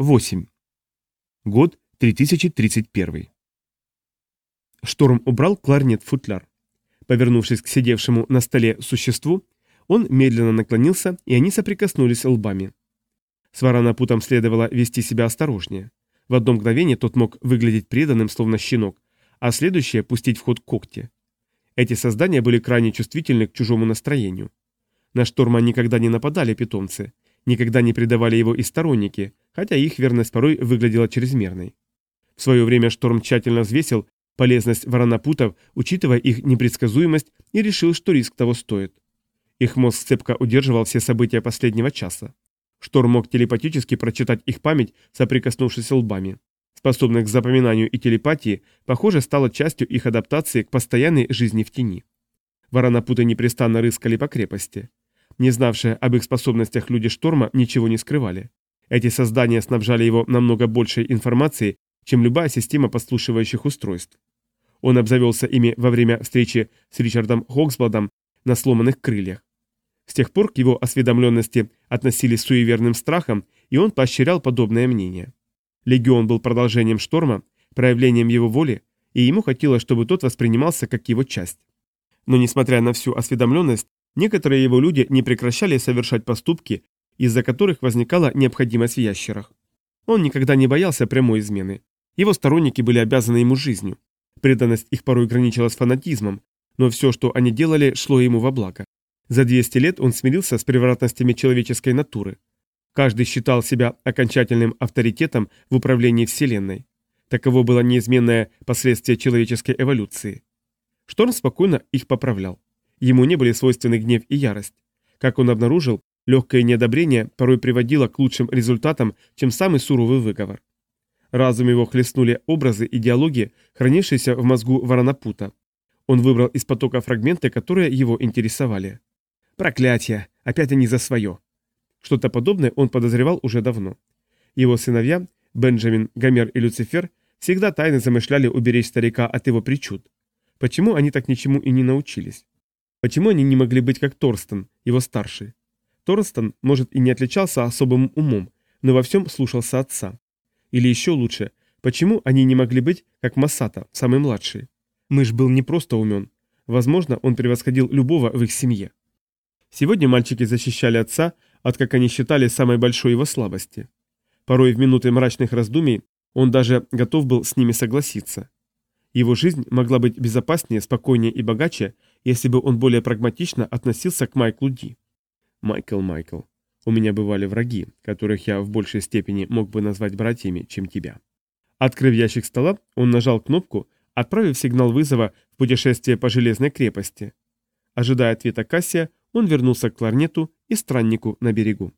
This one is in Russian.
8. Год 3031. Шторм убрал кларнет в футляр. Повернувшись к сидевшему на столе существу, он медленно наклонился, и они соприкоснулись лбами. С варанапутом следовало вести себя осторожнее. В одно мгновение тот мог выглядеть преданным, словно щенок, а следующее – пустить в ход когти. Эти создания были крайне чувствительны к чужому настроению. На шторма никогда не нападали питомцы, никогда не предавали его и сторонники – хотя их верность порой выглядела чрезмерной. В свое время Шторм тщательно взвесил полезность воронопутов, учитывая их непредсказуемость, и решил, что риск того стоит. Их мозг цепко удерживал все события последнего часа. Шторм мог телепатически прочитать их память, соприкоснувшись лбами. Способность к запоминанию и телепатии, похоже, стала частью их адаптации к постоянной жизни в тени. Воронопуты непрестанно рыскали по крепости. Не знавшие об их способностях люди Шторма ничего не скрывали. Эти создания снабжали его намного большей информацией, чем любая система подслушивающих устройств. Он обзавелся ими во время встречи с Ричардом Хоксбладом на сломанных крыльях. С тех пор к его осведомленности относились суеверным страхом, и он поощрял подобное мнение. Легион был продолжением шторма, проявлением его воли, и ему хотелось, чтобы тот воспринимался как его часть. Но несмотря на всю осведомленность, некоторые его люди не прекращали совершать поступки, из-за которых возникала необходимость в ящерах. Он никогда не боялся прямой измены. Его сторонники были обязаны ему жизнью. Преданность их порой граничила с фанатизмом, но все, что они делали, шло ему во благо. За 200 лет он смирился с превратностями человеческой натуры. Каждый считал себя окончательным авторитетом в управлении Вселенной. Таково было неизменное последствие человеческой эволюции. Шторм спокойно их поправлял. Ему не были свойственны гнев и ярость. Как он обнаружил, Легкое неодобрение порой приводило к лучшим результатам, чем самый суровый выговор. Разум его хлестнули образы и диалоги, хранившиеся в мозгу Варанапута. Он выбрал из потока фрагменты, которые его интересовали. «Проклятие! Опять они за свое!» Что-то подобное он подозревал уже давно. Его сыновья, Бенджамин, Гомер и Люцифер, всегда тайно замышляли уберечь старика от его причуд. Почему они так ничему и не научились? Почему они не могли быть как Торстен, его старший? Торстон, может, и не отличался особым умом, но во всем слушался отца. Или еще лучше, почему они не могли быть, как Масата, самый младший? Мыш был не просто умен. Возможно, он превосходил любого в их семье. Сегодня мальчики защищали отца от, как они считали, самой большой его слабости. Порой в минуты мрачных раздумий он даже готов был с ними согласиться. Его жизнь могла быть безопаснее, спокойнее и богаче, если бы он более прагматично относился к Майклу Ди. Майкл, Майкл, у меня бывали враги, которых я в большей степени мог бы назвать братьями, чем тебя. Открыв ящик стола, он нажал кнопку, отправив сигнал вызова в путешествие по Железной крепости. Ожидая ответа Кассия, он вернулся к кларнету и страннику на берегу.